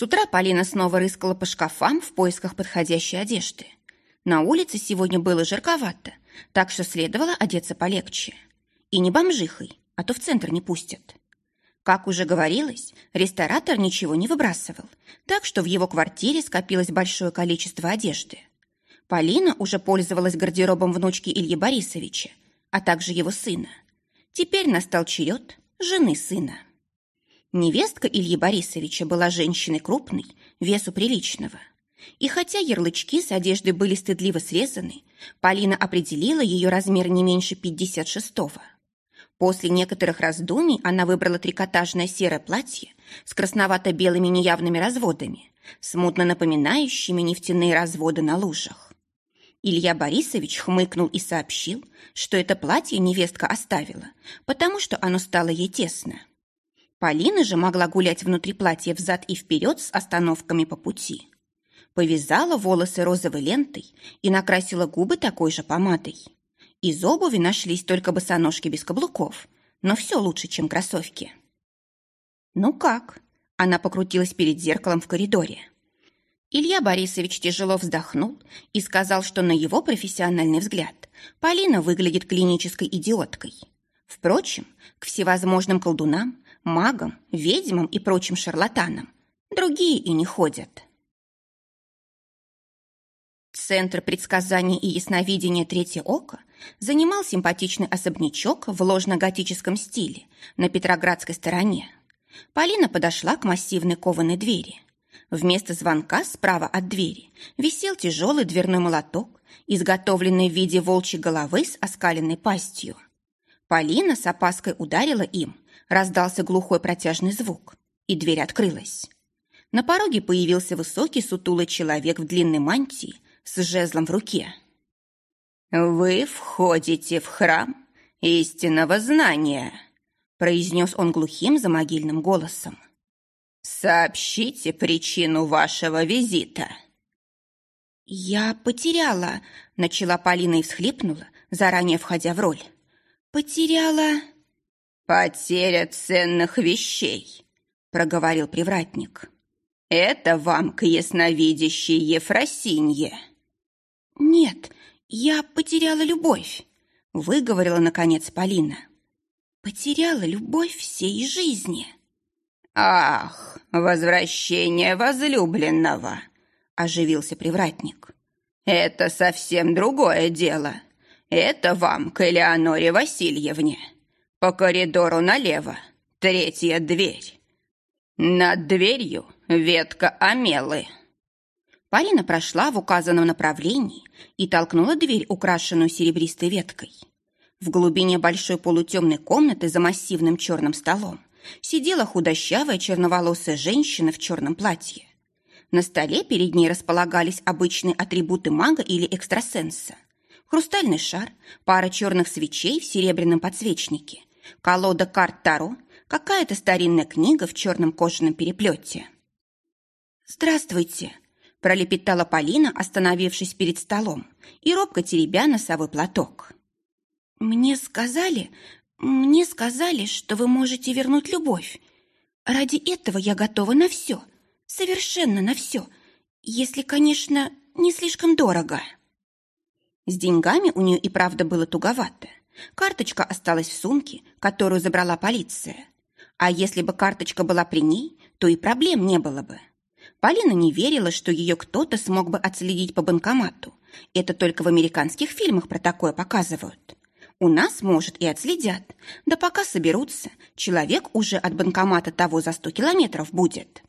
С утра Полина снова рыскала по шкафам в поисках подходящей одежды. На улице сегодня было жарковато, так что следовало одеться полегче. И не бомжихой, а то в центр не пустят. Как уже говорилось, ресторатор ничего не выбрасывал, так что в его квартире скопилось большое количество одежды. Полина уже пользовалась гардеробом внучки Ильи Борисовича, а также его сына. Теперь настал черед жены сына. Невестка Ильи Борисовича была женщиной крупной, весу приличного. И хотя ярлычки с одеждой были стыдливо срезаны, Полина определила ее размер не меньше 56-го. После некоторых раздумий она выбрала трикотажное серое платье с красновато-белыми неявными разводами, смутно напоминающими нефтяные разводы на лужах. Илья Борисович хмыкнул и сообщил, что это платье невестка оставила, потому что оно стало ей тесно. Полина же могла гулять внутри платья взад и вперед с остановками по пути. Повязала волосы розовой лентой и накрасила губы такой же помадой. Из обуви нашлись только босоножки без каблуков, но все лучше, чем кроссовки. «Ну как?» Она покрутилась перед зеркалом в коридоре. Илья Борисович тяжело вздохнул и сказал, что на его профессиональный взгляд Полина выглядит клинической идиоткой. Впрочем, к всевозможным колдунам магам, ведьмам и прочим шарлатанам. Другие и не ходят. Центр предсказаний и ясновидения «Третье око» занимал симпатичный особнячок в ложно-готическом стиле на Петроградской стороне. Полина подошла к массивной кованой двери. Вместо звонка справа от двери висел тяжелый дверной молоток, изготовленный в виде волчьей головы с оскаленной пастью. Полина с опаской ударила им, Раздался глухой протяжный звук, и дверь открылась. На пороге появился высокий сутулый человек в длинной мантии с жезлом в руке. «Вы входите в храм истинного знания», произнес он глухим замогильным голосом. «Сообщите причину вашего визита». «Я потеряла», — начала Полина и всхлипнула, заранее входя в роль. «Потеряла...» «Потеря ценных вещей», — проговорил привратник. «Это вам к ясновидящей Ефросинье». «Нет, я потеряла любовь», — выговорила, наконец, Полина. «Потеряла любовь всей жизни». «Ах, возвращение возлюбленного!» — оживился привратник. «Это совсем другое дело. Это вам к Элеоноре Васильевне». По коридору налево. Третья дверь. Над дверью ветка амелы. Полина прошла в указанном направлении и толкнула дверь, украшенную серебристой веткой. В глубине большой полутемной комнаты за массивным черным столом сидела худощавая черноволосая женщина в черном платье. На столе перед ней располагались обычные атрибуты мага или экстрасенса. Хрустальный шар, пара черных свечей в серебряном подсвечнике колода карт Таро, какая-то старинная книга в черном кожаном переплете. «Здравствуйте!» – пролепетала Полина, остановившись перед столом и робко теребя носовой платок. «Мне сказали, мне сказали, что вы можете вернуть любовь. Ради этого я готова на все, совершенно на все, если, конечно, не слишком дорого». С деньгами у нее и правда было туговато. Карточка осталась в сумке, которую забрала полиция. А если бы карточка была при ней, то и проблем не было бы. Полина не верила, что ее кто-то смог бы отследить по банкомату. Это только в американских фильмах про такое показывают. У нас, может, и отследят. Да пока соберутся, человек уже от банкомата того за сто километров будет.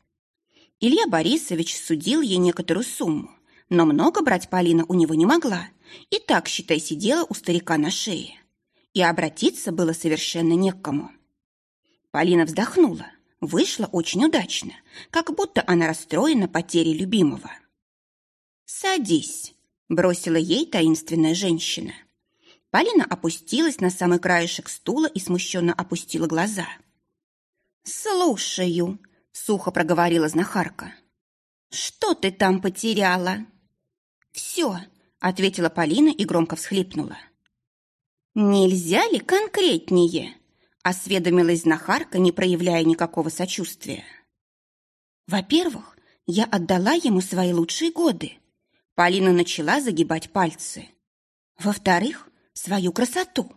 Илья Борисович судил ей некоторую сумму, но много брать Полина у него не могла. И так, считай, сидела у старика на шее и обратиться было совершенно не к кому. Полина вздохнула. Вышло очень удачно, как будто она расстроена потерей любимого. «Садись», — бросила ей таинственная женщина. Полина опустилась на самый краешек стула и смущенно опустила глаза. «Слушаю», — сухо проговорила знахарка. «Что ты там потеряла?» «Все», ответила Полина и громко всхлипнула. «Нельзя ли конкретнее?» осведомилась знахарка, не проявляя никакого сочувствия. «Во-первых, я отдала ему свои лучшие годы». Полина начала загибать пальцы. «Во-вторых, свою красоту.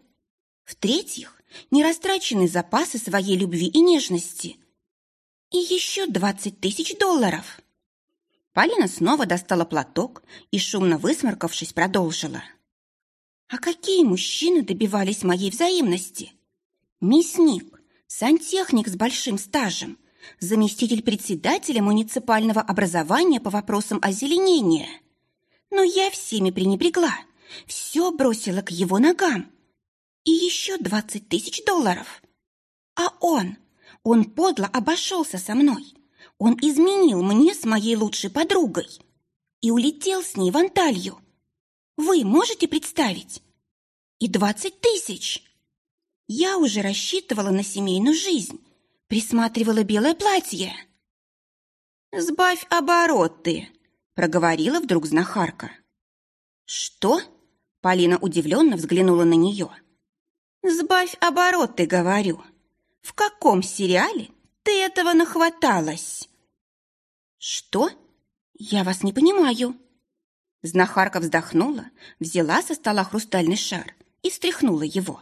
В-третьих, нерастраченные запасы своей любви и нежности. И еще двадцать тысяч долларов». Полина снова достала платок и, шумно высморкавшись, продолжила. «А какие мужчины добивались моей взаимности? Мясник, сантехник с большим стажем, заместитель председателя муниципального образования по вопросам озеленения. Но я всеми пренебрегла, все бросила к его ногам. И еще двадцать тысяч долларов. А он, он подло обошелся со мной. Он изменил мне с моей лучшей подругой и улетел с ней в Анталью. Вы можете представить? И двадцать тысяч. Я уже рассчитывала на семейную жизнь, присматривала белое платье. «Сбавь обороты», — проговорила вдруг знахарка. «Что?» — Полина удивленно взглянула на нее. «Сбавь обороты, говорю. В каком сериале ты этого нахваталась?» «Что? Я вас не понимаю». Знахарка вздохнула, взяла со стола хрустальный шар и встряхнула его.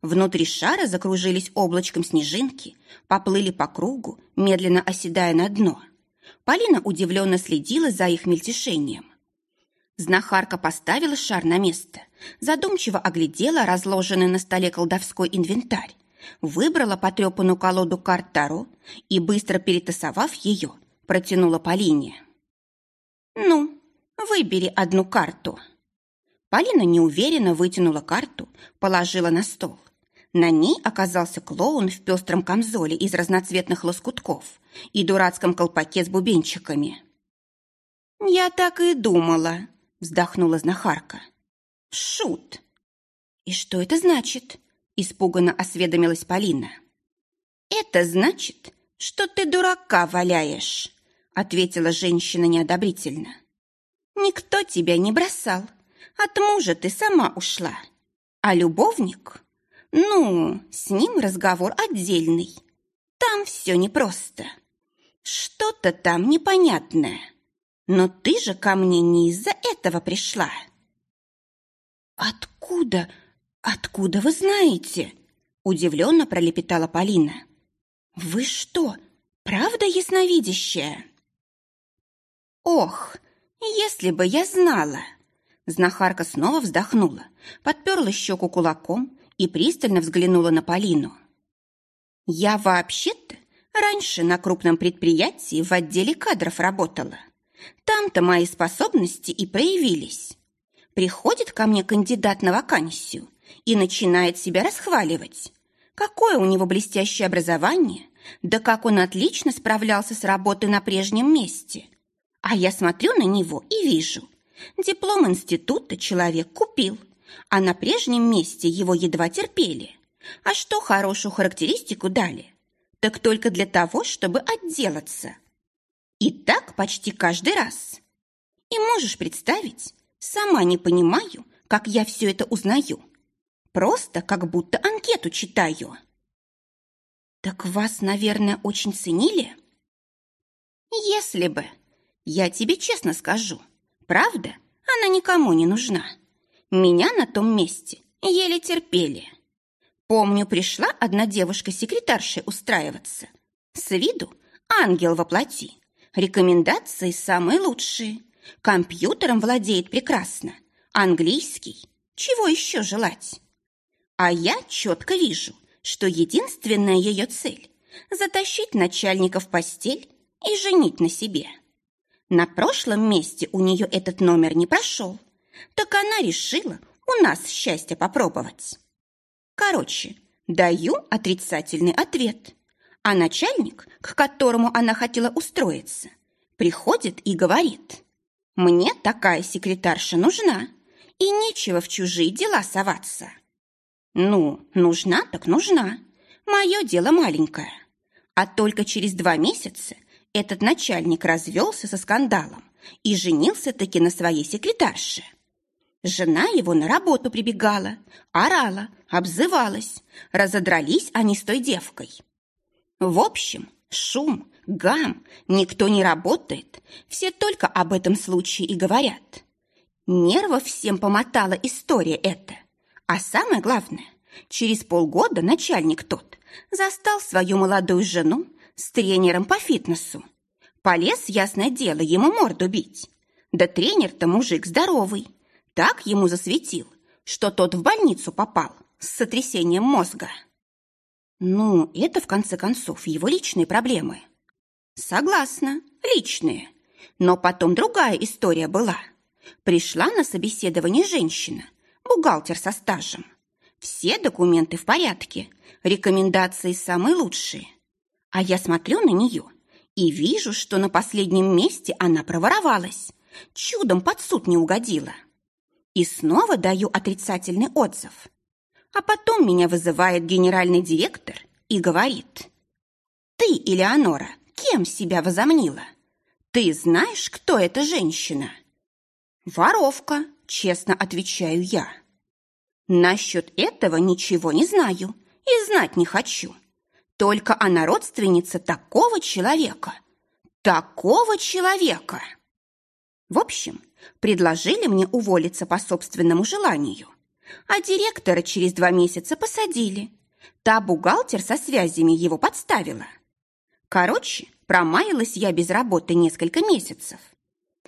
Внутри шара закружились облачком снежинки, поплыли по кругу, медленно оседая на дно. Полина удивленно следила за их мельтешением. Знахарка поставила шар на место, задумчиво оглядела разложенный на столе колдовской инвентарь, выбрала потрепанную колоду карт Таро и, быстро перетасовав ее, протянула Полине. «Ну, выбери одну карту». Полина неуверенно вытянула карту, положила на стол. На ней оказался клоун в пестром камзоле из разноцветных лоскутков и дурацком колпаке с бубенчиками. «Я так и думала», — вздохнула знахарка. «Шут!» «И что это значит?» — испуганно осведомилась Полина. «Это значит, что ты дурака валяешь», — ответила женщина неодобрительно. «Никто тебя не бросал. От мужа ты сама ушла. А любовник ну, с ним разговор отдельный. Там все непросто. Что-то там непонятное. Но ты же ко мне не из-за этого пришла. Откуда, откуда вы знаете? Удивленно пролепетала Полина. Вы что, правда ясновидящая? Ох, если бы я знала! Знахарка снова вздохнула, подперла щеку кулаком и пристально взглянула на Полину. «Я вообще-то раньше на крупном предприятии в отделе кадров работала. Там-то мои способности и проявились. Приходит ко мне кандидат на вакансию и начинает себя расхваливать. Какое у него блестящее образование, да как он отлично справлялся с работой на прежнем месте. А я смотрю на него и вижу, диплом института человек купил, а на прежнем месте его едва терпели. А что хорошую характеристику дали? Так только для того, чтобы отделаться. И так почти каждый раз. И можешь представить, сама не понимаю, как я все это узнаю. Просто как будто анкету читаю. Так вас, наверное, очень ценили? Если бы. Я тебе честно скажу. Правда, она никому не нужна. Меня на том месте еле терпели. Помню, пришла одна девушка-секретаршей устраиваться. С виду ангел воплоти. Рекомендации самые лучшие. Компьютером владеет прекрасно. Английский. Чего еще желать? А я четко вижу, что единственная ее цель – затащить начальника в постель и женить на себе. На прошлом месте у нее этот номер не прошел так она решила у нас счастье попробовать. Короче, даю отрицательный ответ. А начальник, к которому она хотела устроиться, приходит и говорит, «Мне такая секретарша нужна, и нечего в чужие дела соваться». Ну, нужна так нужна. Мое дело маленькое. А только через два месяца этот начальник развелся со скандалом и женился таки на своей секретарше. Жена его на работу прибегала, орала, обзывалась. Разодрались они с той девкой. В общем, шум, гам, никто не работает. Все только об этом случае и говорят. Нервов всем помотала история эта. А самое главное, через полгода начальник тот застал свою молодую жену с тренером по фитнесу. Полез, ясное дело, ему морду бить. Да тренер-то мужик здоровый. Так ему засветил, что тот в больницу попал с сотрясением мозга. Ну, это, в конце концов, его личные проблемы. Согласна, личные. Но потом другая история была. Пришла на собеседование женщина, бухгалтер со стажем. Все документы в порядке, рекомендации самые лучшие. А я смотрю на нее и вижу, что на последнем месте она проворовалась, чудом под суд не угодила. И снова даю отрицательный отзыв. А потом меня вызывает генеральный директор и говорит, «Ты, Элеонора, кем себя возомнила? Ты знаешь, кто эта женщина?» «Воровка», честно отвечаю я. Насчет этого ничего не знаю и знать не хочу. Только она родственница такого человека. Такого человека. В общем, предложили мне уволиться по собственному желанию. А директора через два месяца посадили. Та бухгалтер со связями его подставила. Короче, промаялась я без работы несколько месяцев.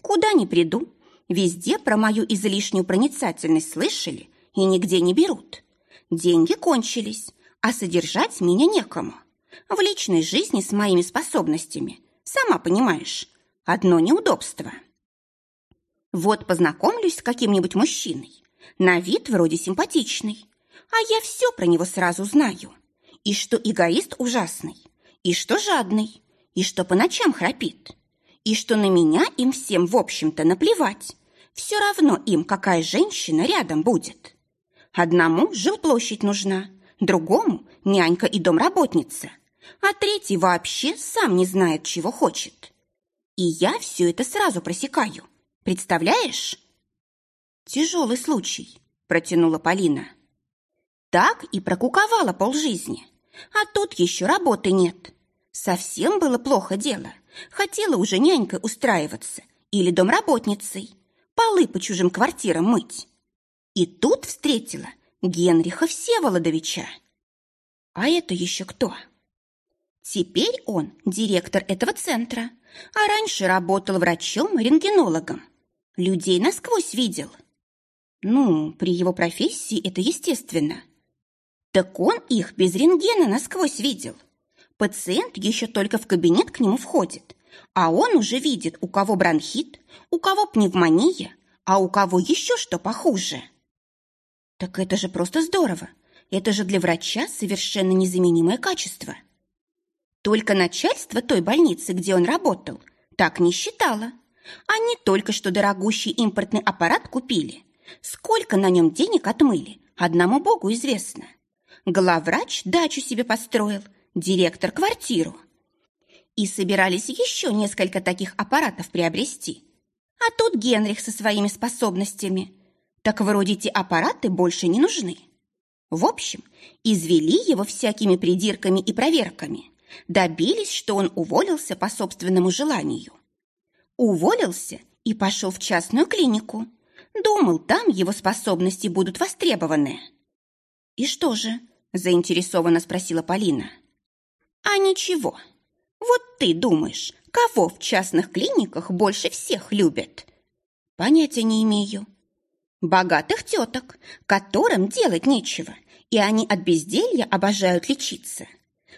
Куда ни приду, везде про мою излишнюю проницательность слышали и нигде не берут. Деньги кончились, а содержать меня некому. В личной жизни с моими способностями, сама понимаешь, одно неудобство. Вот познакомлюсь с каким-нибудь мужчиной, на вид вроде симпатичный, а я все про него сразу знаю. И что эгоист ужасный, и что жадный, и что по ночам храпит, и что на меня им всем, в общем-то, наплевать. Все равно им какая женщина рядом будет. Одному жилплощадь нужна, другому – нянька и домработница, а третий вообще сам не знает, чего хочет. И я все это сразу просекаю. Представляешь? Тяжелый случай, протянула Полина. Так и прокуковала полжизни. А тут еще работы нет. Совсем было плохо дело. Хотела уже нянькой устраиваться или домработницей, полы по чужим квартирам мыть. И тут встретила Генриха Всеволодовича. А это еще кто? Теперь он директор этого центра, а раньше работал врачом-рентгенологом. Людей насквозь видел. Ну, при его профессии это естественно. Так он их без рентгена насквозь видел. Пациент еще только в кабинет к нему входит, а он уже видит, у кого бронхит, у кого пневмония, а у кого еще что похуже. Так это же просто здорово. Это же для врача совершенно незаменимое качество. Только начальство той больницы, где он работал, так не считало. Они только что дорогущий импортный аппарат купили. Сколько на нем денег отмыли, одному богу известно. Главврач дачу себе построил, директор квартиру. И собирались еще несколько таких аппаратов приобрести. А тут Генрих со своими способностями – так вроде те аппараты больше не нужны. В общем, извели его всякими придирками и проверками, добились, что он уволился по собственному желанию. Уволился и пошел в частную клинику. Думал, там его способности будут востребованы. «И что же?» – заинтересованно спросила Полина. «А ничего. Вот ты думаешь, кого в частных клиниках больше всех любят?» «Понятия не имею», Богатых теток, которым делать нечего, и они от безделья обожают лечиться.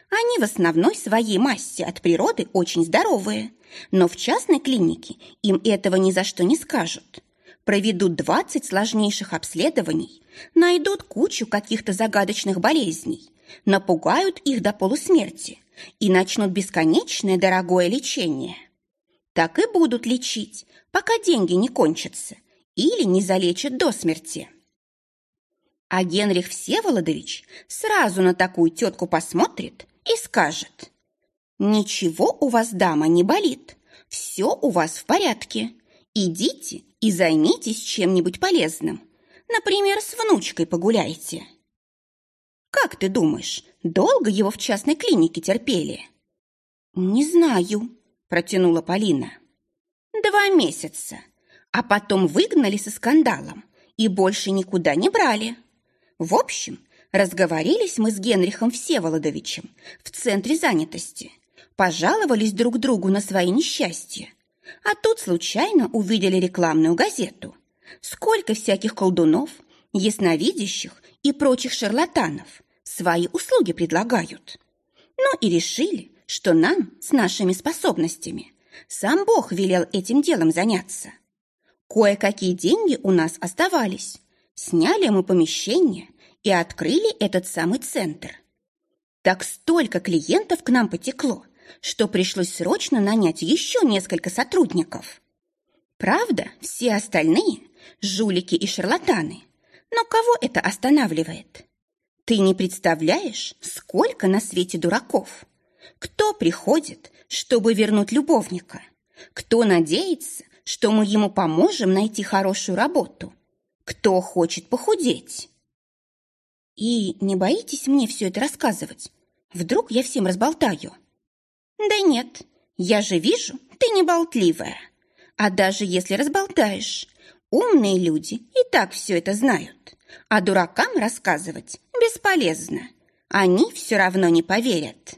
Они в основной своей массе от природы очень здоровые, но в частной клинике им этого ни за что не скажут. Проведут 20 сложнейших обследований, найдут кучу каких-то загадочных болезней, напугают их до полусмерти и начнут бесконечное дорогое лечение. Так и будут лечить, пока деньги не кончатся, или не залечат до смерти. А Генрих Всеволодович сразу на такую тетку посмотрит и скажет, «Ничего у вас, дама, не болит, все у вас в порядке. Идите и займитесь чем-нибудь полезным. Например, с внучкой погуляйте. Как ты думаешь, долго его в частной клинике терпели? Не знаю, протянула Полина. Два месяца. А потом выгнали со скандалом и больше никуда не брали. В общем, разговорились мы с Генрихом Всеволодовичем в центре занятости. Пожаловались друг другу на свои несчастья. А тут случайно увидели рекламную газету. Сколько всяких колдунов, ясновидящих и прочих шарлатанов свои услуги предлагают. Ну и решили, что нам с нашими способностями сам Бог велел этим делом заняться. Кое-какие деньги у нас оставались. Сняли мы помещение и открыли этот самый центр. Так столько клиентов к нам потекло, что пришлось срочно нанять еще несколько сотрудников. Правда, все остальные – жулики и шарлатаны. Но кого это останавливает? Ты не представляешь, сколько на свете дураков. Кто приходит, чтобы вернуть любовника? Кто надеется, что мы ему поможем найти хорошую работу? Кто хочет похудеть? И не боитесь мне все это рассказывать? Вдруг я всем разболтаю? Да нет, я же вижу, ты не болтливая. А даже если разболтаешь, умные люди и так все это знают. А дуракам рассказывать бесполезно. Они все равно не поверят.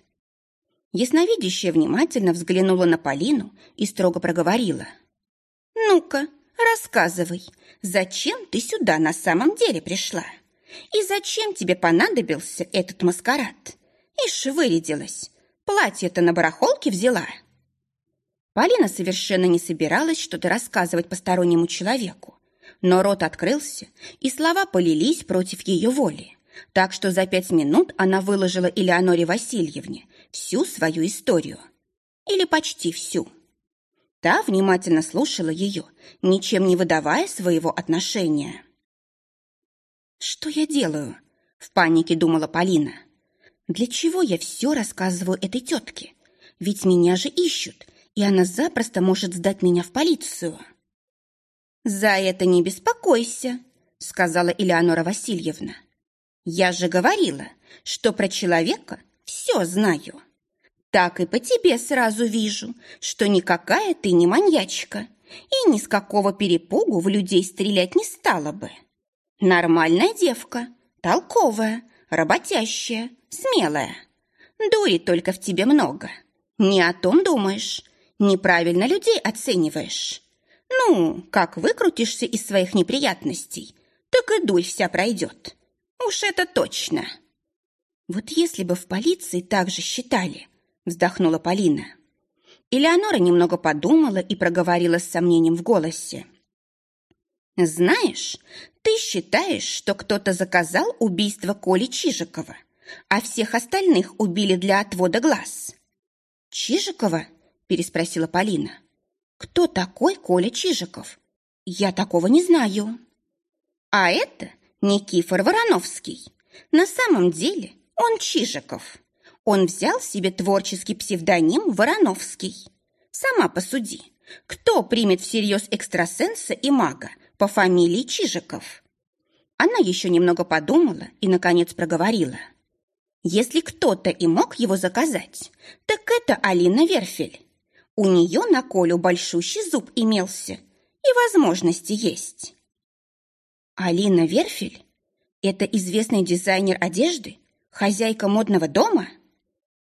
Ясновидящая внимательно взглянула на Полину и строго проговорила. «Ну-ка, рассказывай, зачем ты сюда на самом деле пришла? И зачем тебе понадобился этот маскарад? Ишь, вырядилась. Платье-то на барахолке взяла». Полина совершенно не собиралась что-то рассказывать постороннему человеку, но рот открылся, и слова полились против ее воли. Так что за пять минут она выложила Элеоноре Васильевне всю свою историю. Или почти всю. Та внимательно слушала ее, ничем не выдавая своего отношения. «Что я делаю?» – в панике думала Полина. «Для чего я все рассказываю этой тетке? Ведь меня же ищут, и она запросто может сдать меня в полицию». «За это не беспокойся», – сказала Элеонора Васильевна. «Я же говорила, что про человека все знаю. Так и по тебе сразу вижу, что никакая ты не маньячка и ни с какого перепугу в людей стрелять не стала бы. Нормальная девка, толковая, работящая, смелая. Дури только в тебе много. Не о том думаешь, неправильно людей оцениваешь. Ну, как выкрутишься из своих неприятностей, так и дурь вся пройдет. Уж это точно. Вот если бы в полиции так же считали, вздохнула Полина. Элеонора немного подумала и проговорила с сомнением в голосе. «Знаешь, ты считаешь, что кто-то заказал убийство Коли Чижикова, а всех остальных убили для отвода глаз?» «Чижикова?» – переспросила Полина. «Кто такой Коля Чижиков? Я такого не знаю». «А это Никифор Вороновский. На самом деле он Чижиков. Он взял себе творческий псевдоним Вороновский. Сама посуди, кто примет всерьез экстрасенса и мага по фамилии Чижиков? Она еще немного подумала и, наконец, проговорила. Если кто-то и мог его заказать, так это Алина Верфель. У нее на Колю большущий зуб имелся, и возможности есть. Алина Верфель? Это известный дизайнер одежды? Хозяйка модного дома?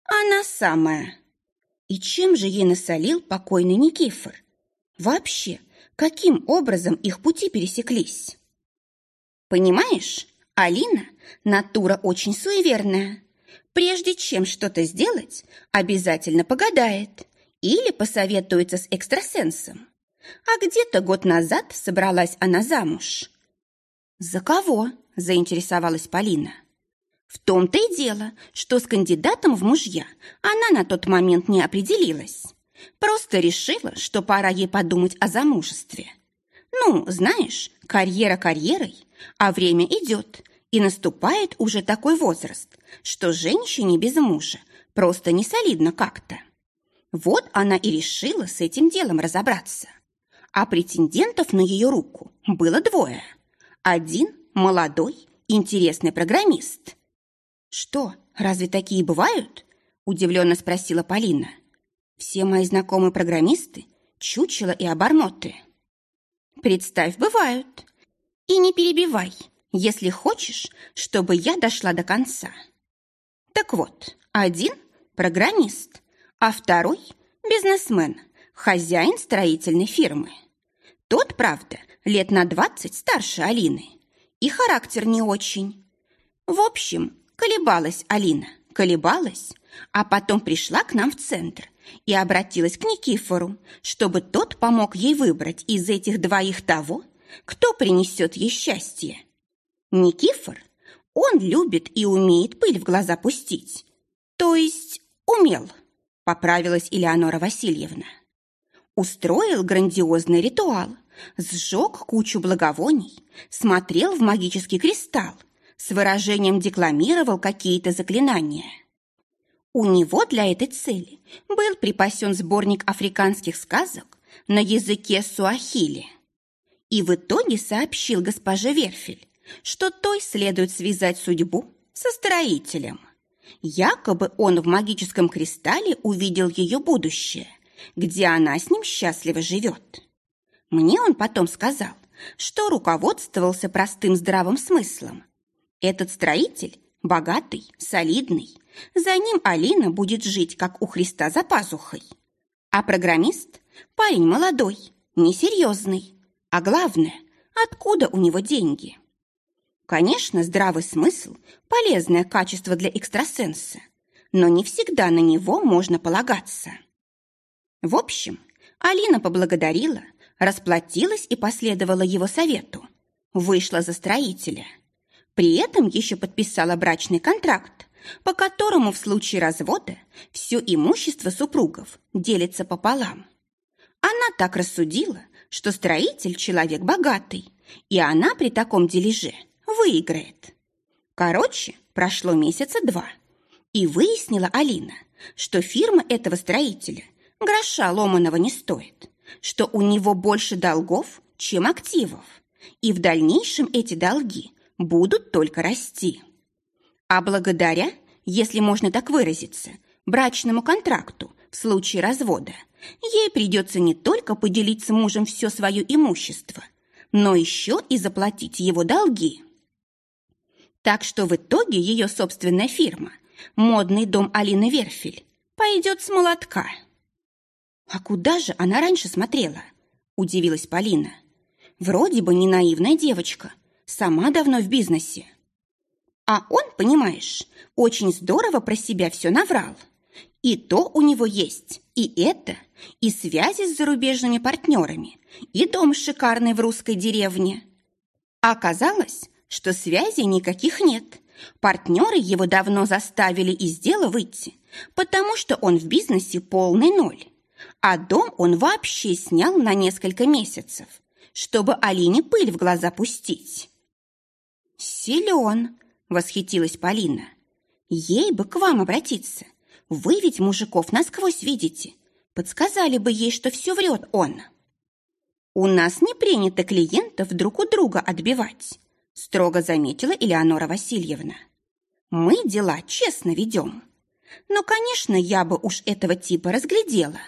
Она самая. И чем же ей насолил покойный Никифор? Вообще, каким образом их пути пересеклись? Понимаешь, Алина – натура очень суеверная. Прежде чем что-то сделать, обязательно погадает или посоветуется с экстрасенсом. А где-то год назад собралась она замуж. «За кого?» – заинтересовалась Полина. В том-то и дело, что с кандидатом в мужья она на тот момент не определилась. Просто решила, что пора ей подумать о замужестве. Ну, знаешь, карьера карьерой, а время идет, и наступает уже такой возраст, что женщине без мужа просто не солидно как-то. Вот она и решила с этим делом разобраться. а претендентов на ее руку было двое. Один – молодой, интересный программист. «Что, разве такие бывают?» – удивленно спросила Полина. «Все мои знакомые программисты – чучело и обормоты». «Представь, бывают. И не перебивай, если хочешь, чтобы я дошла до конца». Так вот, один – программист, а второй – бизнесмен, хозяин строительной фирмы. Тот, правда, лет на двадцать старше Алины. И характер не очень. В общем, колебалась Алина, колебалась, а потом пришла к нам в центр и обратилась к Никифору, чтобы тот помог ей выбрать из этих двоих того, кто принесет ей счастье. Никифор, он любит и умеет пыль в глаза пустить. То есть умел, поправилась Элеонора Васильевна. Устроил грандиозный ритуал, сжег кучу благовоний, смотрел в магический кристалл, с выражением декламировал какие-то заклинания. У него для этой цели был припасен сборник африканских сказок на языке суахили. И в итоге сообщил госпоже Верфель, что той следует связать судьбу со строителем. Якобы он в магическом кристалле увидел ее будущее, где она с ним счастливо живет. Мне он потом сказал, что руководствовался простым здравым смыслом. Этот строитель богатый, солидный. За ним Алина будет жить, как у Христа за пазухой. А программист – парень молодой, несерьезный. А главное, откуда у него деньги? Конечно, здравый смысл – полезное качество для экстрасенса, но не всегда на него можно полагаться. В общем, Алина поблагодарила, расплатилась и последовала его совету. Вышла за строителя. При этом еще подписала брачный контракт, по которому в случае развода все имущество супругов делится пополам. Она так рассудила, что строитель человек богатый, и она при таком дележе выиграет. Короче, прошло месяца два, и выяснила Алина, что фирма этого строителя гроша ломаного не стоит что у него больше долгов, чем активов, и в дальнейшем эти долги будут только расти. А благодаря, если можно так выразиться, брачному контракту в случае развода, ей придется не только поделить с мужем все свое имущество, но еще и заплатить его долги. Так что в итоге ее собственная фирма, модный дом Алины Верфель, пойдет с молотка – «А куда же она раньше смотрела?» – удивилась Полина. «Вроде бы не наивная девочка, сама давно в бизнесе». А он, понимаешь, очень здорово про себя все наврал. И то у него есть, и это, и связи с зарубежными партнерами, и дом шикарный в русской деревне. А оказалось, что связей никаких нет. Партнеры его давно заставили из дела выйти, потому что он в бизнесе полный ноль. А дом он вообще снял на несколько месяцев, чтобы Алине пыль в глаза пустить. «Силен!» — восхитилась Полина. «Ей бы к вам обратиться. Вы ведь мужиков насквозь видите. Подсказали бы ей, что все врет он». «У нас не принято клиентов друг у друга отбивать», строго заметила Элеонора Васильевна. «Мы дела честно ведем. Но, конечно, я бы уж этого типа разглядела».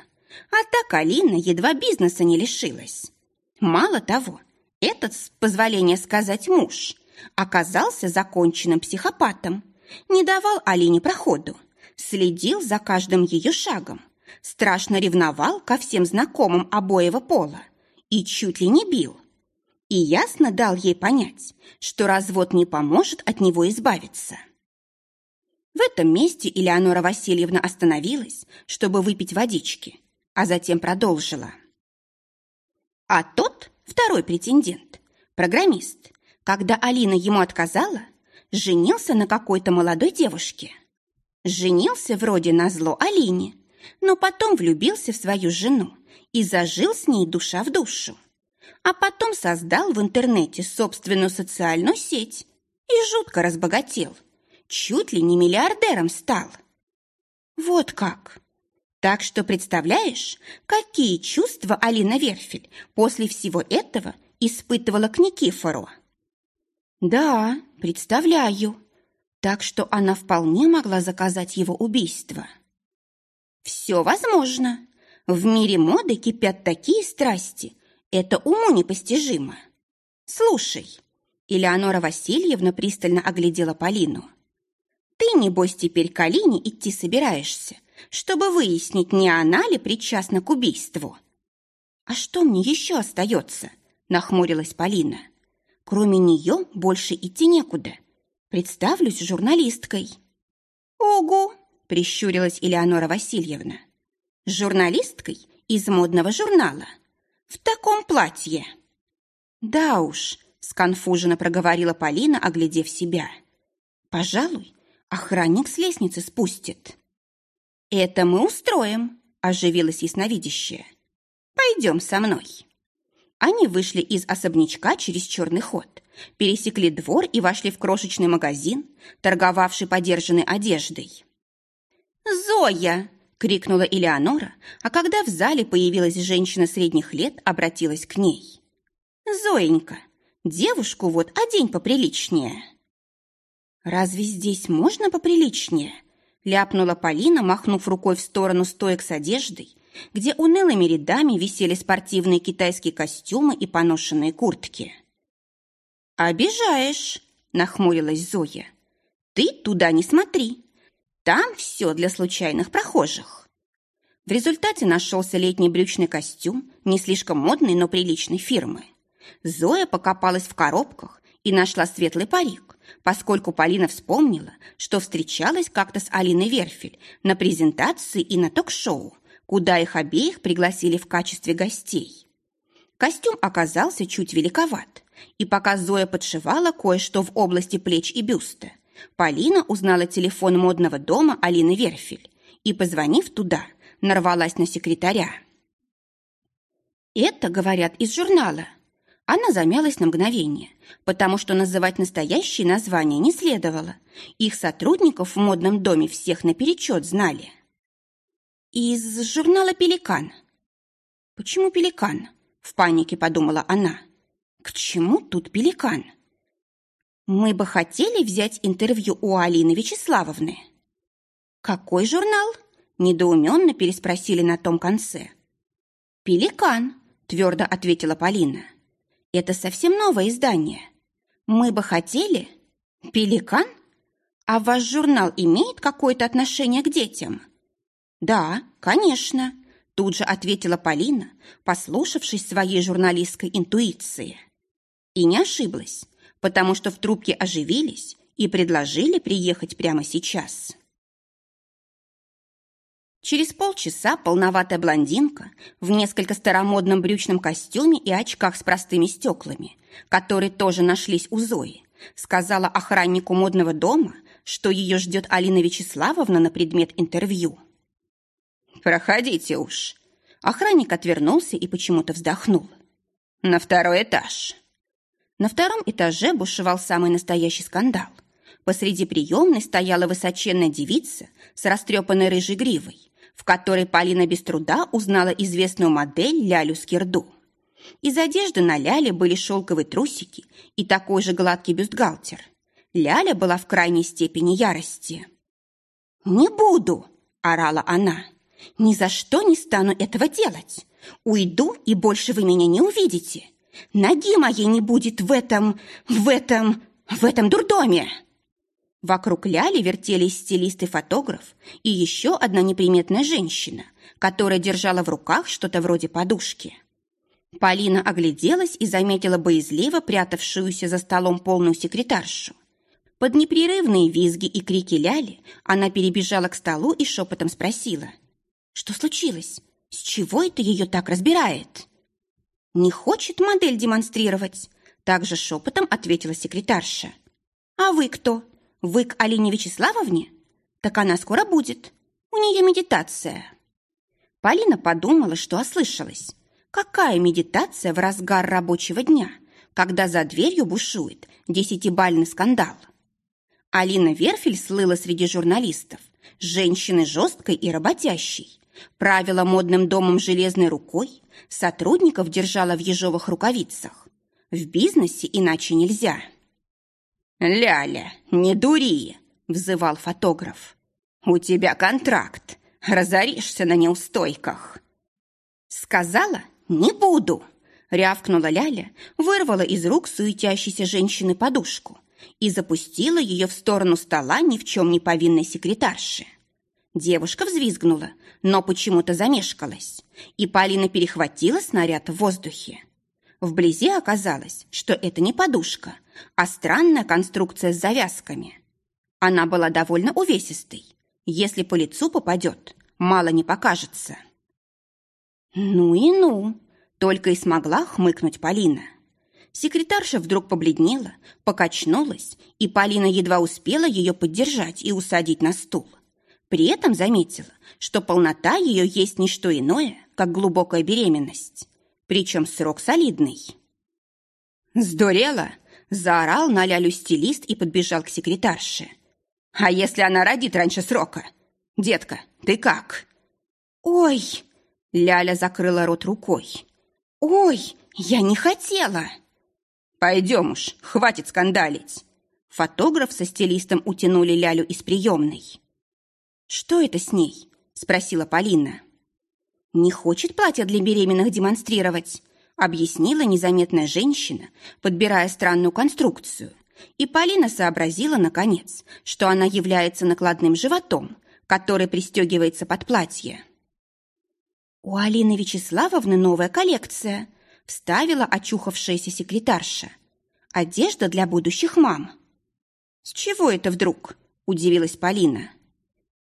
А так Алина едва бизнеса не лишилась. Мало того, этот, с позволения сказать, муж оказался законченным психопатом, не давал Алине проходу, следил за каждым ее шагом, страшно ревновал ко всем знакомым обоего пола и чуть ли не бил. И ясно дал ей понять, что развод не поможет от него избавиться. В этом месте Элеонора Васильевна остановилась, чтобы выпить водички, а затем продолжила. А тот, второй претендент, программист, когда Алина ему отказала, женился на какой-то молодой девушке. Женился вроде на зло Алине, но потом влюбился в свою жену и зажил с ней душа в душу. А потом создал в интернете собственную социальную сеть и жутко разбогател. Чуть ли не миллиардером стал. Вот как. Так что представляешь, какие чувства Алина Верфель после всего этого испытывала к Никифору? Да, представляю. Так что она вполне могла заказать его убийство. Все возможно. В мире моды кипят такие страсти. Это уму непостижимо. Слушай, Элеонора Васильевна пристально оглядела Полину. Ты, небось, теперь к Алине идти собираешься, чтобы выяснить, не она ли причастна к убийству. А что мне еще остается? Нахмурилась Полина. Кроме нее больше идти некуда. Представлюсь журналисткой. Ого! Прищурилась Элеонора Васильевна. Журналисткой из модного журнала. В таком платье. Да уж, сконфуженно проговорила Полина, оглядев себя. Пожалуй, охранник с лестницы спустит. Это мы устроим, оживилась ясновидящая. Пойдем со мной. Они вышли из особнячка через черный ход, пересекли двор и вошли в крошечный магазин, торговавший подержанной одеждой. «Зоя!» — крикнула Элеонора, а когда в зале появилась женщина средних лет, обратилась к ней. «Зоенька, девушку вот одень поприличнее». «Разве здесь можно поприличнее?» — ляпнула Полина, махнув рукой в сторону стоек с одеждой, где унылыми рядами висели спортивные китайские костюмы и поношенные куртки. «Обижаешь», — нахмурилась Зоя. «Ты туда не смотри. Там все для случайных прохожих». В результате нашелся летний брючный костюм, не слишком модный, но приличной фирмы. Зоя покопалась в коробках и нашла светлый парик, поскольку Полина вспомнила, что встречалась как-то с Алиной Верфель на презентации и на ток-шоу, куда их обеих пригласили в качестве гостей. Костюм оказался чуть великоват, и пока Зоя подшивала кое-что в области плеч и бюста, Полина узнала телефон модного дома Алины Верфель и, позвонив туда, нарвалась на секретаря. «Это, говорят, из журнала». Она замялась на мгновение, потому что называть настоящие названия не следовало. Их сотрудников в модном доме всех наперечет знали. Из журнала «Пеликан». «Почему пеликан?» – в панике подумала она. «К чему тут пеликан?» «Мы бы хотели взять интервью у Алины Вячеславовны». «Какой журнал?» – недоуменно переспросили на том конце. «Пеликан», – твердо ответила Полина. «Это совсем новое издание. Мы бы хотели...» «Пеликан? А ваш журнал имеет какое-то отношение к детям?» «Да, конечно», – тут же ответила Полина, послушавшись своей журналистской интуиции. И не ошиблась, потому что в трубке оживились и предложили приехать прямо сейчас. Через полчаса полноватая блондинка в несколько старомодном брючном костюме и очках с простыми стеклами, которые тоже нашлись у Зои, сказала охраннику модного дома, что ее ждет Алина Вячеславовна на предмет интервью. «Проходите уж». Охранник отвернулся и почему-то вздохнул. «На второй этаж». На втором этаже бушевал самый настоящий скандал. Посреди приемной стояла высоченная девица с растрепанной рыжей гривой, в которой Полина без труда узнала известную модель Лялю Скирду. Из одежды на Ляле были шелковые трусики и такой же гладкий бюстгальтер. Ляля была в крайней степени ярости. «Не буду!» – орала она. Ни за что не стану этого делать. Уйду, и больше вы меня не увидите. Ноги моей не будет в этом, в этом, в этом дурдоме. Вокруг Ляли вертелись стилист и фотограф и еще одна неприметная женщина, которая держала в руках что-то вроде подушки. Полина огляделась и заметила боязливо прятавшуюся за столом полную секретаршу. Под непрерывные визги и крики Ляли она перебежала к столу и шепотом спросила – что случилось? С чего это ее так разбирает? Не хочет модель демонстрировать, также шепотом ответила секретарша. А вы кто? Вы к Алине Вячеславовне? Так она скоро будет. У нее медитация. Полина подумала, что ослышалась. Какая медитация в разгар рабочего дня, когда за дверью бушует десятибальный скандал? Алина Верфель слыла среди журналистов, женщины жесткой и работящей, правила модным домом железной рукой, сотрудников держала в ежовых рукавицах. В бизнесе иначе нельзя. «Ляля, не дури!» – взывал фотограф. «У тебя контракт. Разоришься на неустойках». «Сказала, не буду!» – рявкнула Ляля, вырвала из рук суетящейся женщины подушку и запустила ее в сторону стола ни в чем не повинной секретарши. Девушка взвизгнула, но почему-то замешкалась, и Полина перехватила снаряд в воздухе. Вблизи оказалось, что это не подушка, а странная конструкция с завязками. Она была довольно увесистой. Если по лицу попадет, мало не покажется. «Ну и ну!» – только и смогла хмыкнуть Полина. Секретарша вдруг побледнела, покачнулась, и Полина едва успела ее поддержать и усадить на стул – при этом заметила, что полнота ее есть не что иное, как глубокая беременность. Причем срок солидный. «Сдурела!» – заорал на Лялю стилист и подбежал к секретарше. «А если она родит раньше срока? Детка, ты как?» «Ой!» – Ляля закрыла рот рукой. «Ой, я не хотела!» «Пойдем уж, хватит скандалить!» Фотограф со стилистом утянули Лялю из приемной. «Что это с ней?» – спросила Полина. «Не хочет платье для беременных демонстрировать», – объяснила незаметная женщина, подбирая странную конструкцию. И Полина сообразила, наконец, что она является накладным животом, который пристегивается под платье. «У Алины Вячеславовны новая коллекция», – вставила очухавшаяся секретарша. «Одежда для будущих мам». «С чего это вдруг?» – удивилась Полина.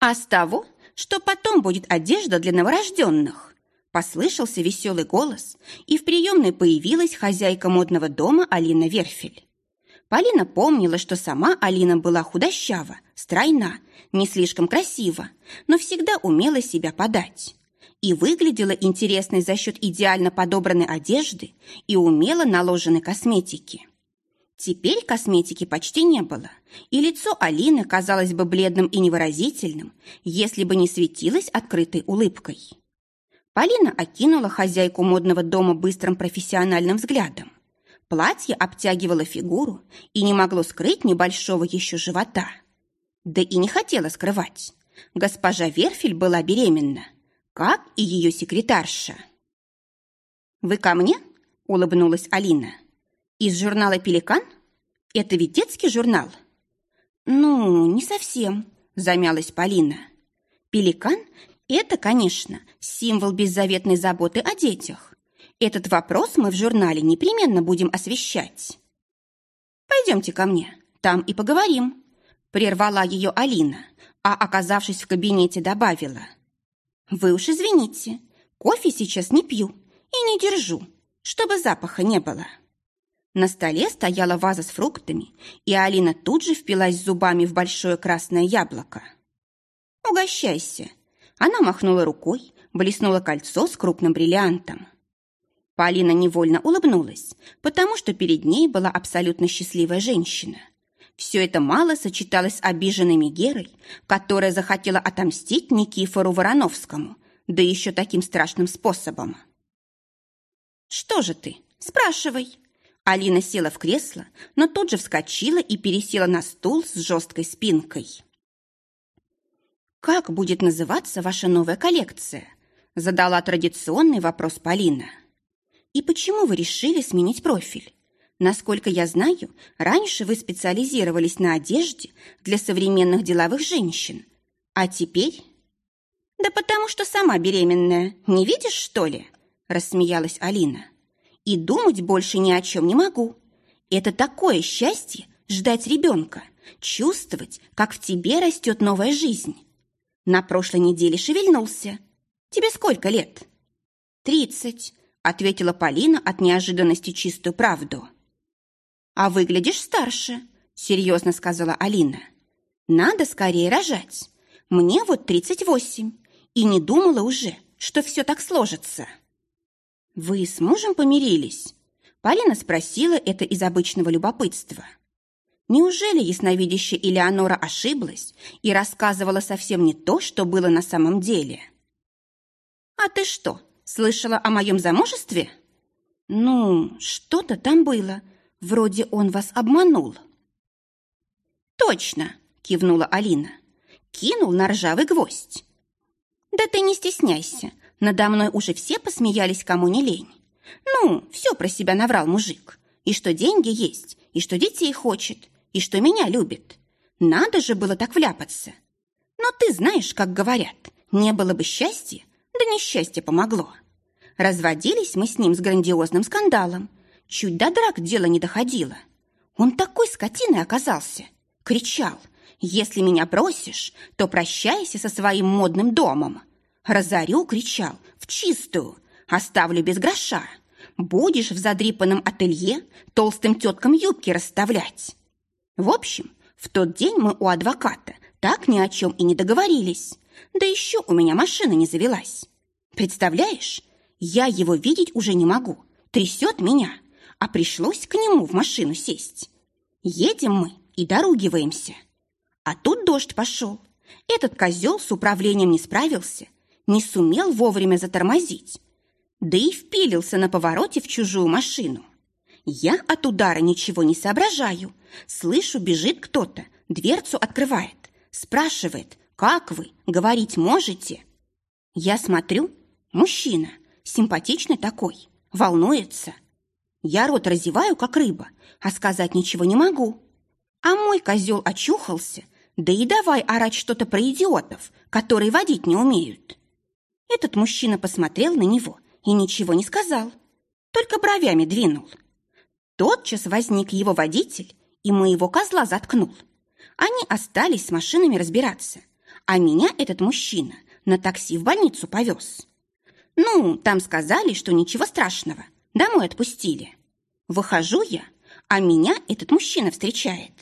«А с того, что потом будет одежда для новорожденных!» Послышался веселый голос, и в приемной появилась хозяйка модного дома Алина Верфель. Полина помнила, что сама Алина была худощава, стройна, не слишком красива, но всегда умела себя подать. И выглядела интересной за счет идеально подобранной одежды и умело наложенной косметики. Теперь косметики почти не было, и лицо Алины казалось бы бледным и невыразительным, если бы не светилось открытой улыбкой. Полина окинула хозяйку модного дома быстрым профессиональным взглядом. Платье обтягивало фигуру и не могло скрыть небольшого еще живота. Да и не хотела скрывать. Госпожа Верфель была беременна, как и ее секретарша. «Вы ко мне?» – улыбнулась Алина. Из журнала «Пеликан»? Это ведь детский журнал? Ну, не совсем, замялась Полина. Пеликан – это, конечно, символ беззаветной заботы о детях. Этот вопрос мы в журнале непременно будем освещать. Пойдемте ко мне, там и поговорим. Прервала ее Алина, а, оказавшись в кабинете, добавила. Вы уж извините, кофе сейчас не пью и не держу, чтобы запаха не было. На столе стояла ваза с фруктами, и Алина тут же впилась зубами в большое красное яблоко. «Угощайся!» Она махнула рукой, блеснуло кольцо с крупным бриллиантом. Полина невольно улыбнулась, потому что перед ней была абсолютно счастливая женщина. Все это мало сочеталось с обиженной Мегерой, которая захотела отомстить Никифору Вороновскому, да еще таким страшным способом. «Что же ты? Спрашивай!» Алина села в кресло, но тут же вскочила и пересела на стул с жесткой спинкой. «Как будет называться ваша новая коллекция?» задала традиционный вопрос Полина. «И почему вы решили сменить профиль? Насколько я знаю, раньше вы специализировались на одежде для современных деловых женщин. А теперь...» «Да потому что сама беременная. Не видишь, что ли?» рассмеялась Алина и думать больше ни о чем не могу. Это такое счастье ждать ребенка, чувствовать, как в тебе растет новая жизнь. На прошлой неделе шевельнулся. Тебе сколько лет? Тридцать, ответила Полина от неожиданности чистую правду. А выглядишь старше, серьезно сказала Алина. Надо скорее рожать. Мне вот тридцать восемь, и не думала уже, что все так сложится. «Вы с мужем помирились?» Полина спросила это из обычного любопытства. Неужели ясновидящая Элеонора ошиблась и рассказывала совсем не то, что было на самом деле? А ты что, слышала о моем замужестве? Ну, что-то там было. Вроде он вас обманул. Точно, кивнула Алина. Кинул на ржавый гвоздь. Да ты не стесняйся. Надо мной уже все посмеялись, кому не лень. Ну, все про себя наврал мужик. И что деньги есть, и что детей хочет, и что меня любит. Надо же было так вляпаться. Но ты знаешь, как говорят, не было бы счастья, да несчастье помогло. Разводились мы с ним с грандиозным скандалом. Чуть до драк дело не доходило. Он такой скотиной оказался. Кричал, если меня бросишь, то прощайся со своим модным домом. Разорю, кричал, в чистую, оставлю без гроша. Будешь в задрипанном ателье толстым теткам юбки расставлять. В общем, в тот день мы у адвоката так ни о чем и не договорились. Да еще у меня машина не завелась. Представляешь, я его видеть уже не могу. Трясет меня, а пришлось к нему в машину сесть. Едем мы и доругиваемся. А тут дождь пошел. Этот козел с управлением не справился, не сумел вовремя затормозить. Да и впилился на повороте в чужую машину. Я от удара ничего не соображаю. Слышу, бежит кто-то, дверцу открывает. Спрашивает, как вы, говорить можете? Я смотрю, мужчина, симпатичный такой, волнуется. Я рот разеваю, как рыба, а сказать ничего не могу. А мой козел очухался, да и давай орать что-то про идиотов, которые водить не умеют. Этот мужчина посмотрел на него и ничего не сказал, только бровями двинул. Тотчас возник его водитель, и моего козла заткнул. Они остались с машинами разбираться, а меня этот мужчина на такси в больницу повез. Ну, там сказали, что ничего страшного, домой отпустили. Выхожу я, а меня этот мужчина встречает.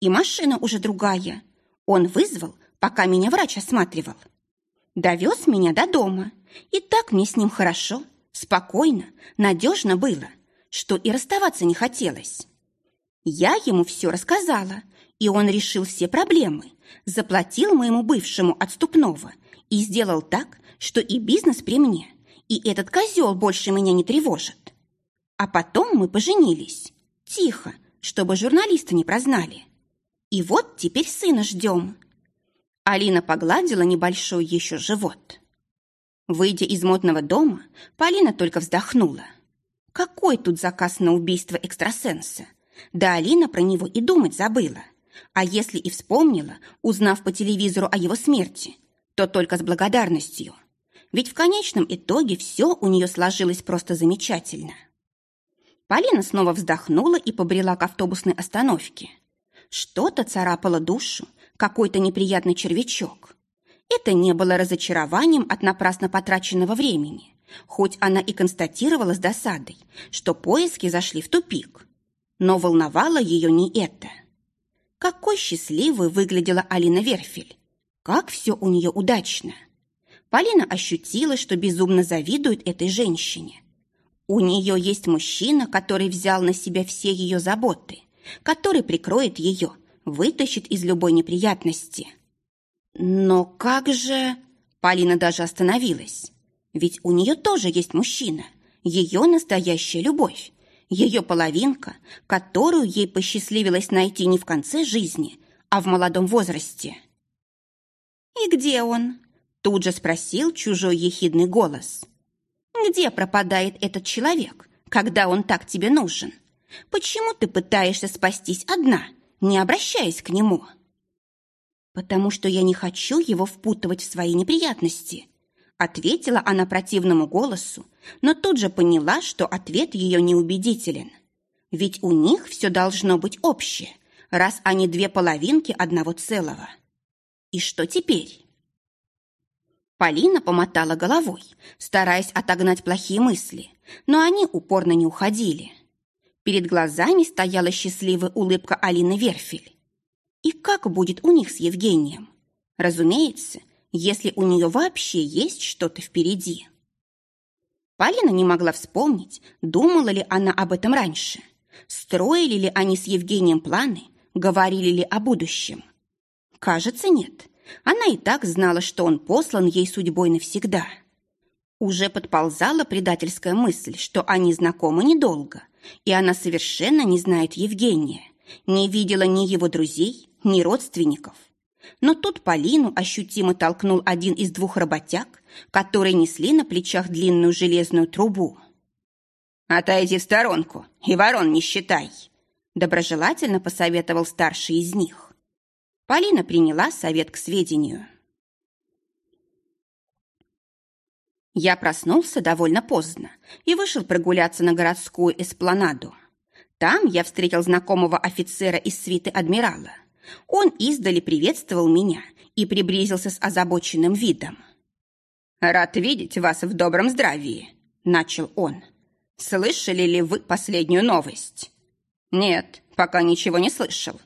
И машина уже другая. Он вызвал, пока меня врач осматривал. Довез меня до дома, и так мне с ним хорошо, спокойно, надежно было, что и расставаться не хотелось. Я ему все рассказала, и он решил все проблемы, заплатил моему бывшему отступного и сделал так, что и бизнес при мне, и этот козел больше меня не тревожит. А потом мы поженились. Тихо, чтобы журналисты не прознали. И вот теперь сына ждем. Алина погладила небольшой еще живот. Выйдя из модного дома, Полина только вздохнула. Какой тут заказ на убийство экстрасенса? Да Алина про него и думать забыла. А если и вспомнила, узнав по телевизору о его смерти, то только с благодарностью. Ведь в конечном итоге все у нее сложилось просто замечательно. Полина снова вздохнула и побрела к автобусной остановке. Что-то царапало душу, какой-то неприятный червячок. Это не было разочарованием от напрасно потраченного времени, хоть она и констатировала с досадой, что поиски зашли в тупик. Но волновало ее не это – какой счастливой выглядела Алина Верфель. Как все у нее удачно. Полина ощутила, что безумно завидует этой женщине. У нее есть мужчина, который взял на себя все ее заботы, который прикроет ее, вытащит из любой неприятности. Но как же... Полина даже остановилась. Ведь у нее тоже есть мужчина, ее настоящая любовь, ее половинка, которую ей посчастливилось найти не в конце жизни, а в молодом возрасте. «И где он?» – тут же спросил чужой ехидный голос. «Где пропадает этот человек, когда он так тебе нужен? Почему ты пытаешься спастись одна, не обращаясь к нему?» «Потому что я не хочу его впутывать в свои неприятности», Ответила она противному голосу, но тут же поняла, что ответ ее неубедителен. Ведь у них все должно быть общее, раз они две половинки одного целого. И что теперь? Полина помотала головой, стараясь отогнать плохие мысли, но они упорно не уходили. Перед глазами стояла счастливая улыбка Алины Верфель. И как будет у них с Евгением? Разумеется, если у нее вообще есть что-то впереди. Полина не могла вспомнить, думала ли она об этом раньше. Строили ли они с Евгением планы, говорили ли о будущем. Кажется, нет. Она и так знала, что он послан ей судьбой навсегда. Уже подползала предательская мысль, что они знакомы недолго, и она совершенно не знает Евгения, не видела ни его друзей, ни родственников. Но тут Полину ощутимо толкнул один из двух работяг, которые несли на плечах длинную железную трубу. «Отойди в сторонку и ворон не считай», доброжелательно посоветовал старший из них. Полина приняла совет к сведению. Я проснулся довольно поздно и вышел прогуляться на городскую эспланаду. Там я встретил знакомого офицера из свиты адмирала. Он издали приветствовал меня и приблизился с озабоченным видом. «Рад видеть вас в добром здравии», — начал он. «Слышали ли вы последнюю новость?» «Нет, пока ничего не слышал.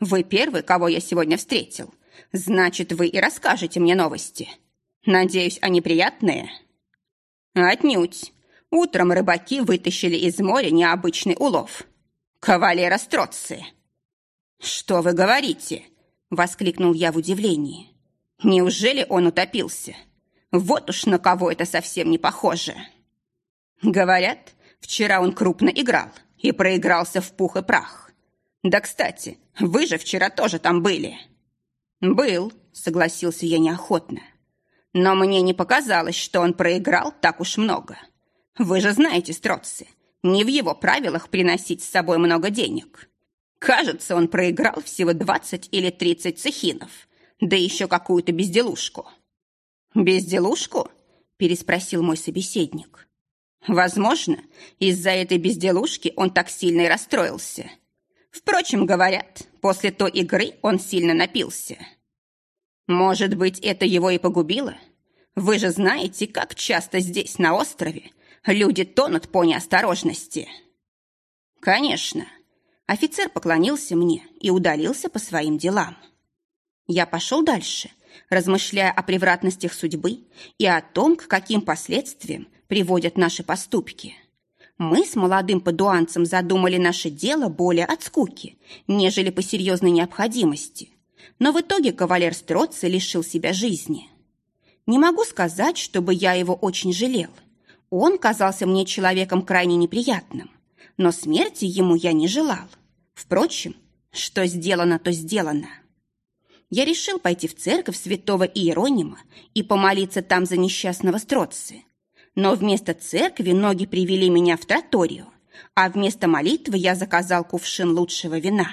Вы первый, кого я сегодня встретил. Значит, вы и расскажете мне новости. Надеюсь, они приятные?» «Отнюдь. Утром рыбаки вытащили из моря необычный улов. Кавалера Строци». «Что вы говорите?» — воскликнул я в удивлении. «Неужели он утопился? Вот уж на кого это совсем не похоже». Говорят, вчера он крупно играл и проигрался в пух и прах. Да, кстати, вы же вчера тоже там были. Был, согласился я неохотно. Но мне не показалось, что он проиграл так уж много. Вы же знаете, Строци, не в его правилах приносить с собой много денег. Кажется, он проиграл всего 20 или 30 цехинов, да еще какую-то безделушку. «Безделушку?» – переспросил мой собеседник. «Возможно, из-за этой безделушки он так сильно и расстроился. Впрочем, говорят, после той игры он сильно напился». «Может быть, это его и погубило? Вы же знаете, как часто здесь, на острове, люди тонут по неосторожности». «Конечно», Офицер поклонился мне и удалился по своим делам. Я пошел дальше, размышляя о превратностях судьбы и о том, к каким последствиям приводят наши поступки. Мы с молодым падуанцем задумали наше дело более от скуки, нежели по серьезной необходимости. Но в итоге кавалер Строци лишил себя жизни. Не могу сказать, чтобы я его очень жалел. Он казался мне человеком крайне неприятным, но смерти ему я не желал. Впрочем, что сделано, то сделано. Я решил пойти в церковь святого Иеронима и помолиться там за несчастного Строци. Но вместо церкви ноги привели меня в троторию, а вместо молитвы я заказал кувшин лучшего вина.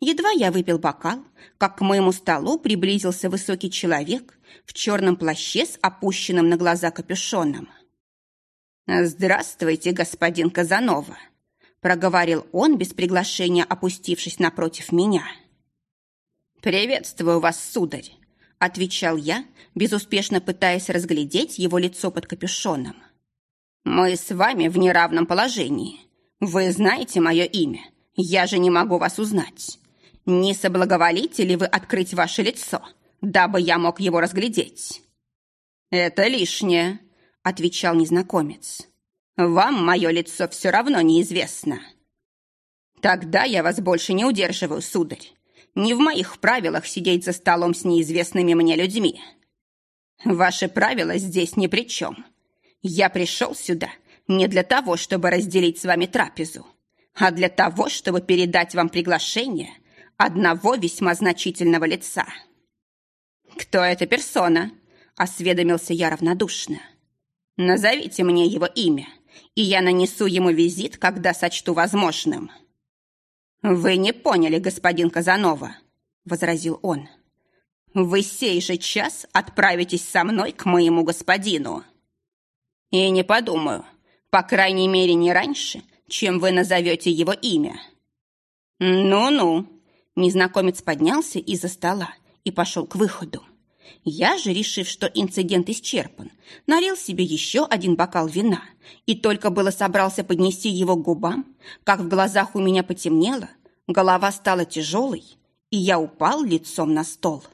Едва я выпил бокал, как к моему столу приблизился высокий человек в черном плаще с опущенным на глаза капюшоном. «Здравствуйте, господин Казанова!» проговорил он без приглашения, опустившись напротив меня. «Приветствую вас, сударь», — отвечал я, безуспешно пытаясь разглядеть его лицо под капюшоном. «Мы с вами в неравном положении. Вы знаете мое имя. Я же не могу вас узнать. Не соблаговолите ли вы открыть ваше лицо, дабы я мог его разглядеть?» «Это лишнее», — отвечал незнакомец. Вам мое лицо все равно неизвестно. Тогда я вас больше не удерживаю, сударь. Не в моих правилах сидеть за столом с неизвестными мне людьми. Ваши правила здесь ни при чем. Я пришел сюда не для того, чтобы разделить с вами трапезу, а для того, чтобы передать вам приглашение одного весьма значительного лица. «Кто эта персона?» – осведомился я равнодушно. «Назовите мне его имя, и я нанесу ему визит, когда сочту возможным». «Вы не поняли, господин Казанова», — возразил он. «Вы сей же час отправитесь со мной к моему господину». «И не подумаю, по крайней мере, не раньше, чем вы назовете его имя». «Ну-ну», — незнакомец поднялся из-за стола и пошел к выходу. Я же, решив, что инцидент исчерпан, налил себе еще один бокал вина и только было собрался поднести его к губам, как в глазах у меня потемнело, голова стала тяжелой, и я упал лицом на стол.